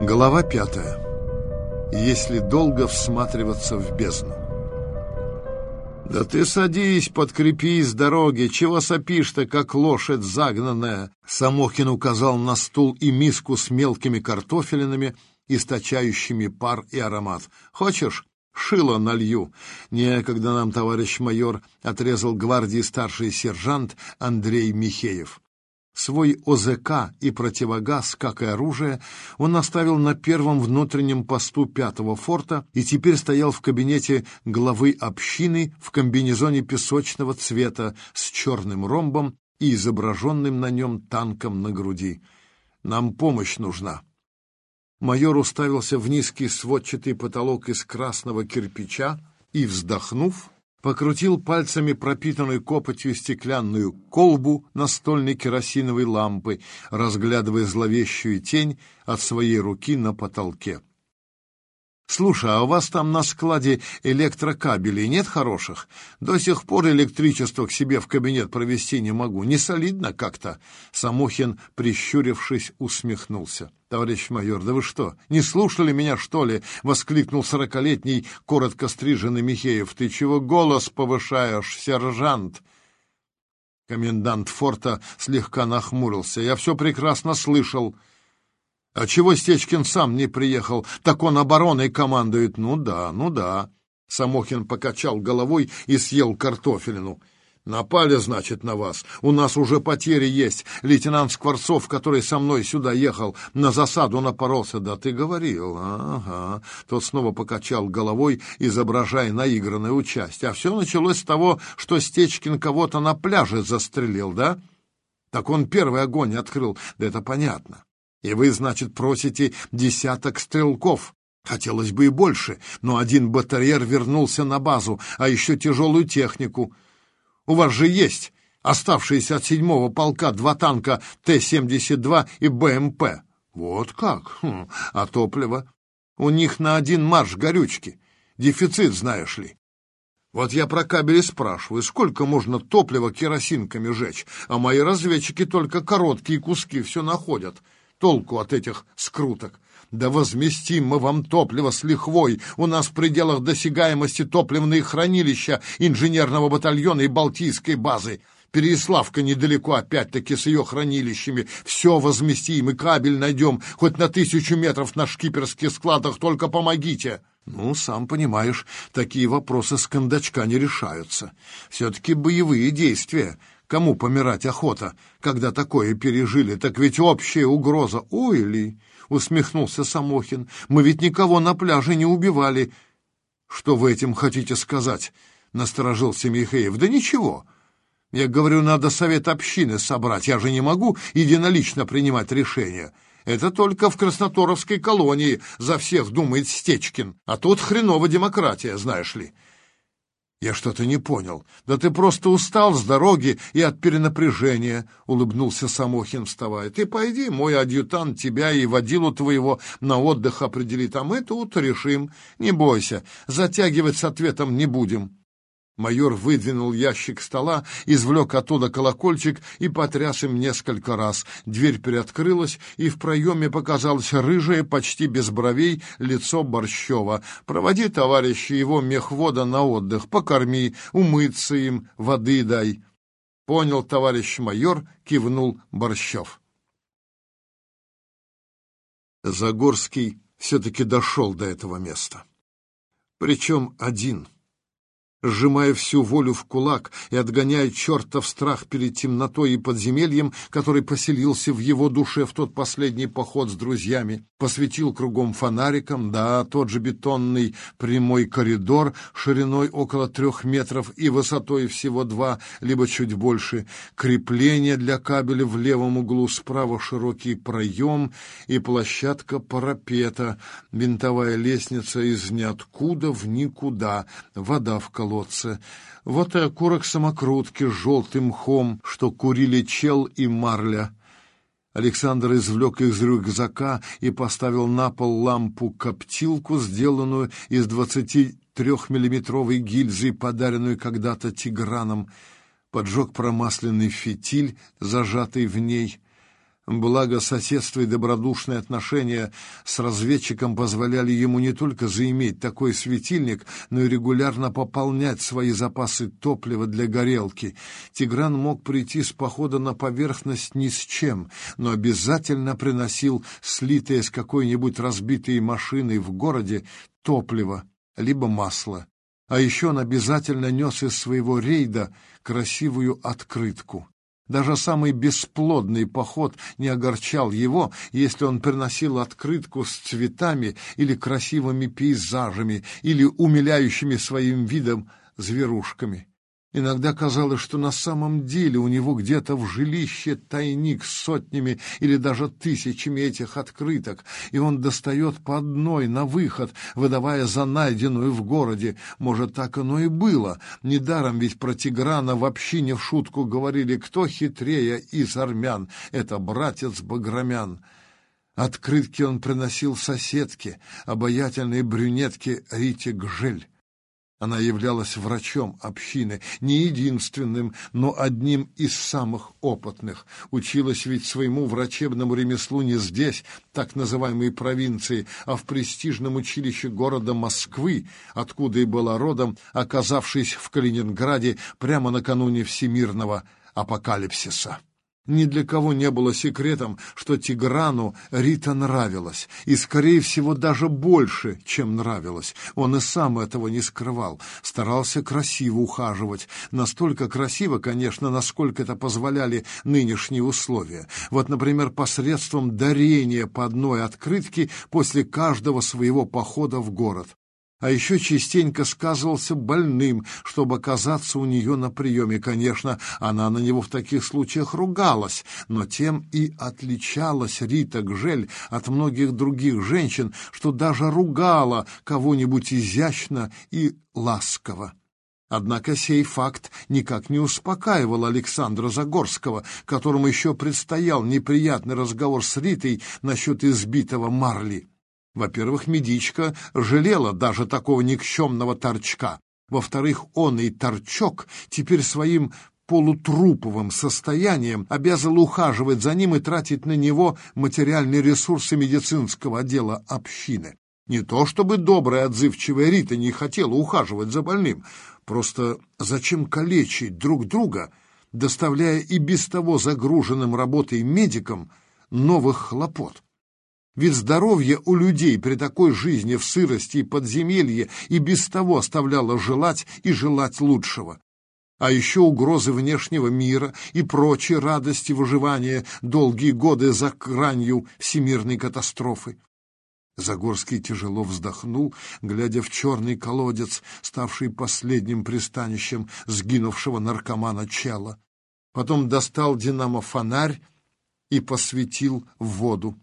Глава пятая. Если долго всматриваться в бездну. «Да ты садись, подкрепи с дороги, чего сопишь-то, как лошадь загнанная?» Самохин указал на стул и миску с мелкими картофелинами, источающими пар и аромат. «Хочешь?» Шило налью. Некогда нам, товарищ майор, отрезал гвардии старший сержант Андрей Михеев. Свой ОЗК и противогаз, как и оружие, он оставил на первом внутреннем посту пятого форта и теперь стоял в кабинете главы общины в комбинезоне песочного цвета с черным ромбом и изображенным на нем танком на груди. «Нам помощь нужна». Майор уставился в низкий сводчатый потолок из красного кирпича и, вздохнув, покрутил пальцами пропитанную копотью стеклянную колбу настольной керосиновой лампы, разглядывая зловещую тень от своей руки на потолке. «Слушай, а у вас там на складе электрокабелей нет хороших? До сих пор электричество к себе в кабинет провести не могу. Не солидно как-то?» Самохин, прищурившись, усмехнулся. «Товарищ майор, да вы что, не слушали меня, что ли?» — воскликнул сорокалетний, коротко стриженный Михеев. «Ты чего голос повышаешь, сержант?» Комендант форта слегка нахмурился. «Я все прекрасно слышал». А чего Стечкин сам не приехал? Так он обороной командует. Ну да, ну да. Самохин покачал головой и съел картофелину. Напали, значит, на вас. У нас уже потери есть. Лейтенант Скворцов, который со мной сюда ехал, на засаду напоролся. Да ты говорил. Ага. Тот снова покачал головой, изображая наигранное участие. А все началось с того, что Стечкин кого-то на пляже застрелил, да? Так он первый огонь открыл. Да это понятно. И вы, значит, просите десяток стрелков. Хотелось бы и больше, но один батареер вернулся на базу, а еще тяжелую технику. У вас же есть оставшиеся от седьмого полка два танка Т-72 и БМП. Вот как? Хм. А топливо? У них на один марш горючки. Дефицит, знаешь ли. Вот я про кабели спрашиваю, сколько можно топлива керосинками жечь, а мои разведчики только короткие куски все находят толку от этих скруток. Да возместим мы вам топливо с лихвой. У нас в пределах досягаемости топливные хранилища инженерного батальона и Балтийской базы. Переяславка недалеко, опять-таки, с ее хранилищами. Все возместим, и кабель найдем, хоть на тысячу метров на шкиперских складах, только помогите. Ну, сам понимаешь, такие вопросы с кондачка не решаются. Все-таки боевые действия. Кому помирать охота, когда такое пережили? Так ведь общая угроза. Ой ли, усмехнулся Самохин, мы ведь никого на пляже не убивали. Что вы этим хотите сказать? Насторожился Михеев. Да ничего. Я говорю, надо совет общины собрать. Я же не могу единолично принимать решения. Это только в Красноторовской колонии за всех думает Стечкин. А тут хреновая демократия, знаешь ли. «Я что-то не понял. Да ты просто устал с дороги и от перенапряжения», — улыбнулся Самохин, вставая. «Ты пойди, мой адъютант тебя и водилу твоего на отдых определит, а мы тут решим. Не бойся, затягивать с ответом не будем». Майор выдвинул ящик стола, извлек оттуда колокольчик и потряс им несколько раз. Дверь приоткрылась, и в проеме показалось рыжее, почти без бровей, лицо Борщева. «Проводи, товарищи, его мехвода на отдых, покорми, умыться им, воды дай». «Понял, товарищ майор», — кивнул Борщев. Загорский все-таки дошел до этого места. Причем один — сжимая всю волю в кулак и отгоняя чертов страх перед темнотой и подземельем, который поселился в его душе в тот последний поход с друзьями, посветил кругом фонариком, да, тот же бетонный прямой коридор шириной около трех метров и высотой всего два, либо чуть больше, крепление для кабеля в левом углу, справа широкий проем и площадка парапета, винтовая лестница из ниоткуда в никуда, вода в колонне колодце. Вот и окурок самокрутки с желтым мхом, что курили чел и марля. Александр извлек из рюкзака и поставил на пол лампу-коптилку, сделанную из двадцати трехмиллиметровой гильзы, подаренную когда-то Тиграном. Поджег промасленный фитиль, зажатый в ней. Благо, соседство и добродушные отношения с разведчиком позволяли ему не только заиметь такой светильник, но и регулярно пополнять свои запасы топлива для горелки. Тигран мог прийти с похода на поверхность ни с чем, но обязательно приносил слитое с какой-нибудь разбитой машиной в городе топливо, либо масло. А еще он обязательно нес из своего рейда красивую открытку. Даже самый бесплодный поход не огорчал его, если он приносил открытку с цветами или красивыми пейзажами, или умиляющими своим видом зверушками. Иногда казалось, что на самом деле у него где-то в жилище тайник с сотнями или даже тысячами этих открыток, и он достает по одной на выход, выдавая за найденную в городе. Может, так оно и было. Недаром ведь про Тиграна вообще не в шутку говорили, кто хитрее из армян. Это братец Баграмян. Открытки он приносил соседке, обаятельной брюнетке Рите Гжель. Она являлась врачом общины, не единственным, но одним из самых опытных. Училась ведь своему врачебному ремеслу не здесь, так называемой провинции, а в престижном училище города Москвы, откуда и была родом, оказавшись в Калининграде прямо накануне всемирного апокалипсиса. Ни для кого не было секретом, что Тиграну Рита нравилась, и, скорее всего, даже больше, чем нравилась. Он и сам этого не скрывал, старался красиво ухаживать. Настолько красиво, конечно, насколько это позволяли нынешние условия. Вот, например, посредством дарения по одной открытке после каждого своего похода в город а еще частенько сказывался больным, чтобы оказаться у нее на приеме. Конечно, она на него в таких случаях ругалась, но тем и отличалась Рита Гжель от многих других женщин, что даже ругала кого-нибудь изящно и ласково. Однако сей факт никак не успокаивал Александра Загорского, которому еще предстоял неприятный разговор с Ритой насчет избитого Марли. Во-первых, медичка жалела даже такого никчемного торчка. Во-вторых, он и торчок теперь своим полутруповым состоянием обязан ухаживать за ним и тратить на него материальные ресурсы медицинского отдела общины. Не то чтобы добрая отзывчивая Рита не хотела ухаживать за больным, просто зачем калечить друг друга, доставляя и без того загруженным работой медикам новых хлопот? Ведь здоровье у людей при такой жизни в сырости и подземелье и без того оставляло желать и желать лучшего. А еще угрозы внешнего мира и прочие радости выживания долгие годы за гранью всемирной катастрофы. Загорский тяжело вздохнул, глядя в черный колодец, ставший последним пристанищем сгинувшего наркомана Чела. Потом достал динамо-фонарь и посветил в воду.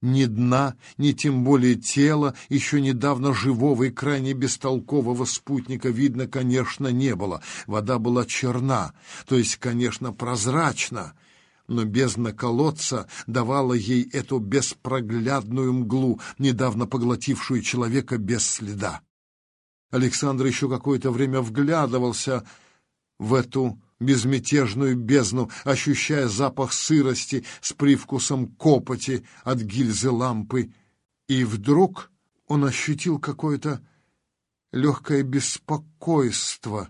Ни дна, ни тем более тела еще недавно живого и крайне бестолкового спутника видно, конечно, не было. Вода была черна, то есть, конечно, прозрачна, но бездна колодца давала ей эту беспроглядную мглу, недавно поглотившую человека без следа. Александр еще какое-то время вглядывался в эту безмятежную бездну, ощущая запах сырости с привкусом копоти от гильзы лампы. И вдруг он ощутил какое-то легкое беспокойство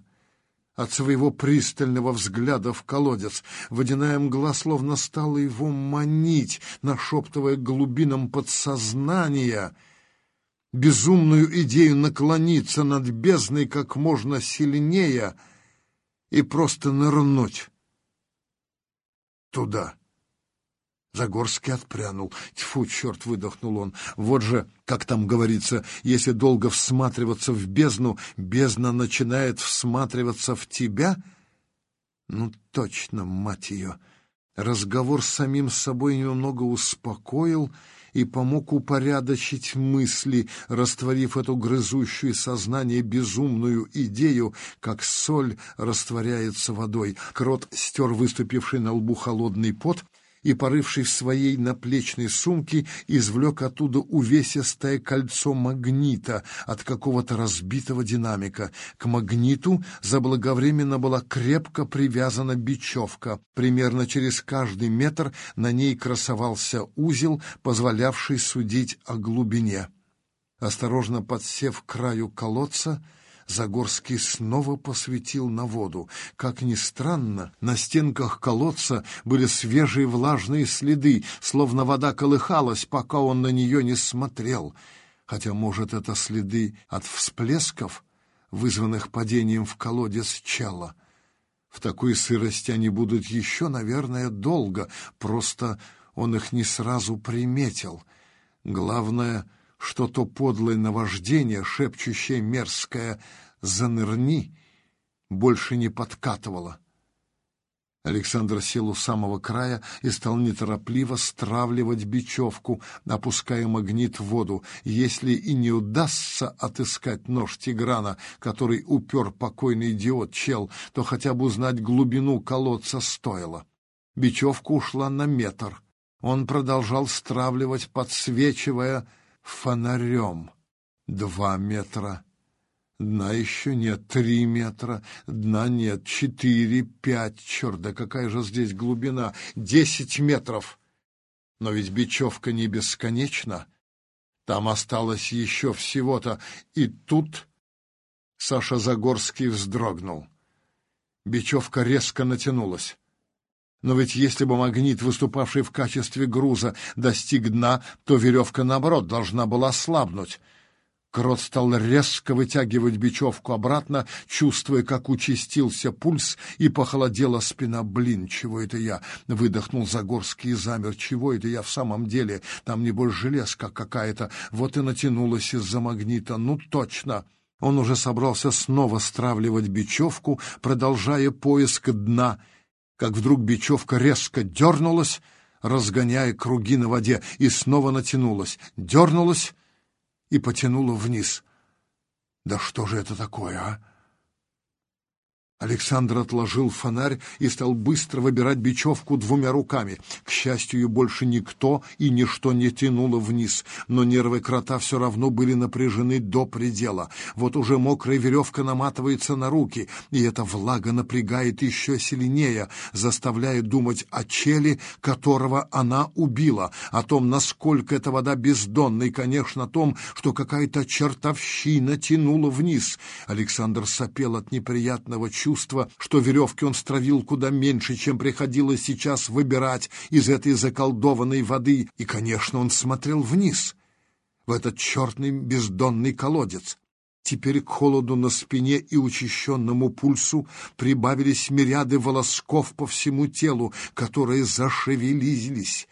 от своего пристального взгляда в колодец. Водяная мгла словно стала его манить, нашептывая глубинам подсознания безумную идею наклониться над бездной как можно сильнее — и просто нырнуть туда. Загорский отпрянул. Тьфу, черт, выдохнул он. Вот же, как там говорится, если долго всматриваться в бездну, бездна начинает всматриваться в тебя? Ну, точно, мать ее. Разговор с самим собой немного успокоил и помог упорядочить мысли, растворив эту грызущую сознание безумную идею, как соль растворяется водой. Крот стер выступивший на лбу холодный пот и, порывший в своей наплечной сумке, извлек оттуда увесистое кольцо магнита от какого-то разбитого динамика. К магниту заблаговременно была крепко привязана бечевка. Примерно через каждый метр на ней красовался узел, позволявший судить о глубине. Осторожно подсев к краю колодца, Загорский снова посветил на воду. Как ни странно, на стенках колодца были свежие влажные следы, словно вода колыхалась, пока он на нее не смотрел. Хотя, может, это следы от всплесков, вызванных падением в колодец чела. В такой сырости они будут еще, наверное, долго, просто он их не сразу приметил. Главное — что то подлое наваждение, шепчущее мерзкое «занырни», больше не подкатывало. Александр сел у самого края и стал неторопливо стравливать бечевку, опуская магнит в воду. Если и не удастся отыскать нож Тиграна, который упер покойный идиот чел, то хотя бы узнать глубину колодца стоило. Бечевка ушла на метр. Он продолжал стравливать, подсвечивая фонарем. Два метра. Дна еще нет. Три метра. Дна нет. Четыре, пять. Черт, да какая же здесь глубина? Десять метров. Но ведь бечевка не бесконечна. Там осталось еще всего-то. И тут Саша Загорский вздрогнул. Бечевка резко натянулась. Но ведь если бы магнит, выступавший в качестве груза, достиг дна, то веревка, наоборот, должна была слабнуть. Крот стал резко вытягивать бечевку обратно, чувствуя, как участился пульс и похолодела спина. «Блин, чего это я?» — выдохнул Загорский и замер. «Чего это я в самом деле? Там, небось, железка какая-то. Вот и натянулась из-за магнита. Ну, точно!» Он уже собрался снова стравливать бечевку, продолжая поиск дна — как вдруг бечевка резко дернулась, разгоняя круги на воде, и снова натянулась, дернулась и потянула вниз. Да что же это такое, а? Александр отложил фонарь и стал быстро выбирать бечевку двумя руками. К счастью, больше никто и ничто не тянуло вниз, но нервы крота все равно были напряжены до предела. Вот уже мокрая веревка наматывается на руки, и эта влага напрягает еще сильнее, заставляя думать о челе, которого она убила, о том, насколько эта вода бездонна, и, конечно, о том, что какая-то чертовщина тянула вниз. Александр сопел от неприятного чувства, чувство, что веревки он стравил куда меньше, чем приходилось сейчас выбирать из этой заколдованной воды, и, конечно, он смотрел вниз, в этот черный бездонный колодец. Теперь к холоду на спине и учащенному пульсу прибавились мириады волосков по всему телу, которые зашевелились,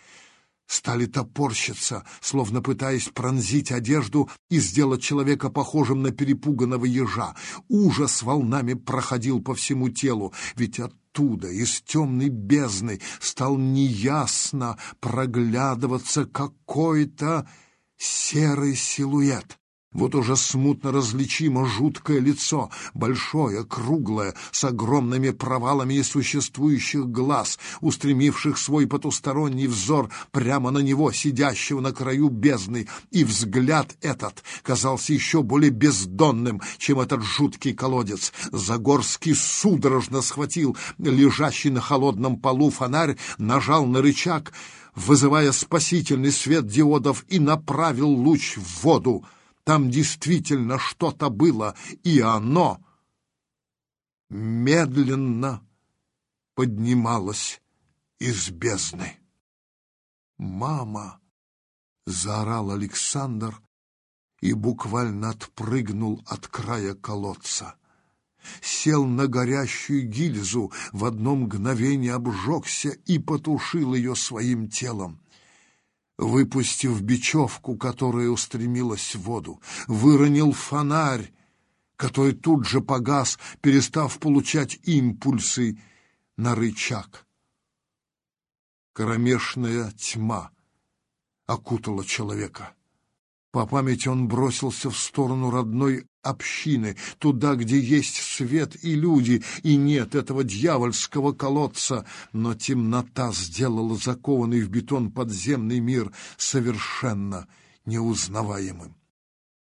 стали топорщиться, словно пытаясь пронзить одежду и сделать человека похожим на перепуганного ежа. Ужас волнами проходил по всему телу, ведь оттуда, из темной бездны, стал неясно проглядываться какой-то серый силуэт. Вот уже смутно различимо жуткое лицо, большое, круглое, с огромными провалами несуществующих глаз, устремивших свой потусторонний взор прямо на него, сидящего на краю бездны, и взгляд этот казался еще более бездонным, чем этот жуткий колодец. Загорский судорожно схватил лежащий на холодном полу фонарь, нажал на рычаг, вызывая спасительный свет диодов, и направил луч в воду. Там действительно что-то было, и оно медленно поднималось из бездны. «Мама!» — заорал Александр и буквально отпрыгнул от края колодца. Сел на горящую гильзу, в одно мгновение обжегся и потушил ее своим телом выпустив бечевку, которая устремилась в воду, выронил фонарь, который тут же погас, перестав получать импульсы на рычаг. Кромешная тьма окутала человека. По памяти он бросился в сторону родной общины, туда, где есть свет и люди, и нет этого дьявольского колодца. Но темнота сделала закованный в бетон подземный мир совершенно неузнаваемым.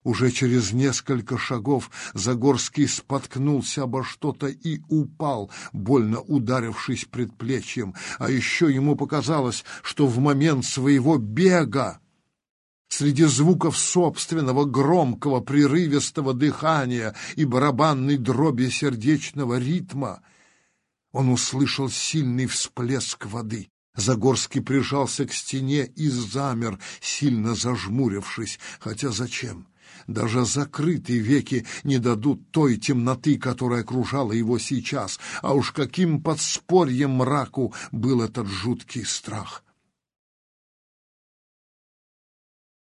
Уже через несколько шагов Загорский споткнулся обо что-то и упал, больно ударившись предплечьем. А еще ему показалось, что в момент своего бега среди звуков собственного громкого прерывистого дыхания и барабанной дроби сердечного ритма он услышал сильный всплеск воды. Загорский прижался к стене и замер, сильно зажмурившись. Хотя зачем? Даже закрытые веки не дадут той темноты, которая окружала его сейчас. А уж каким подспорьем мраку был этот жуткий страх!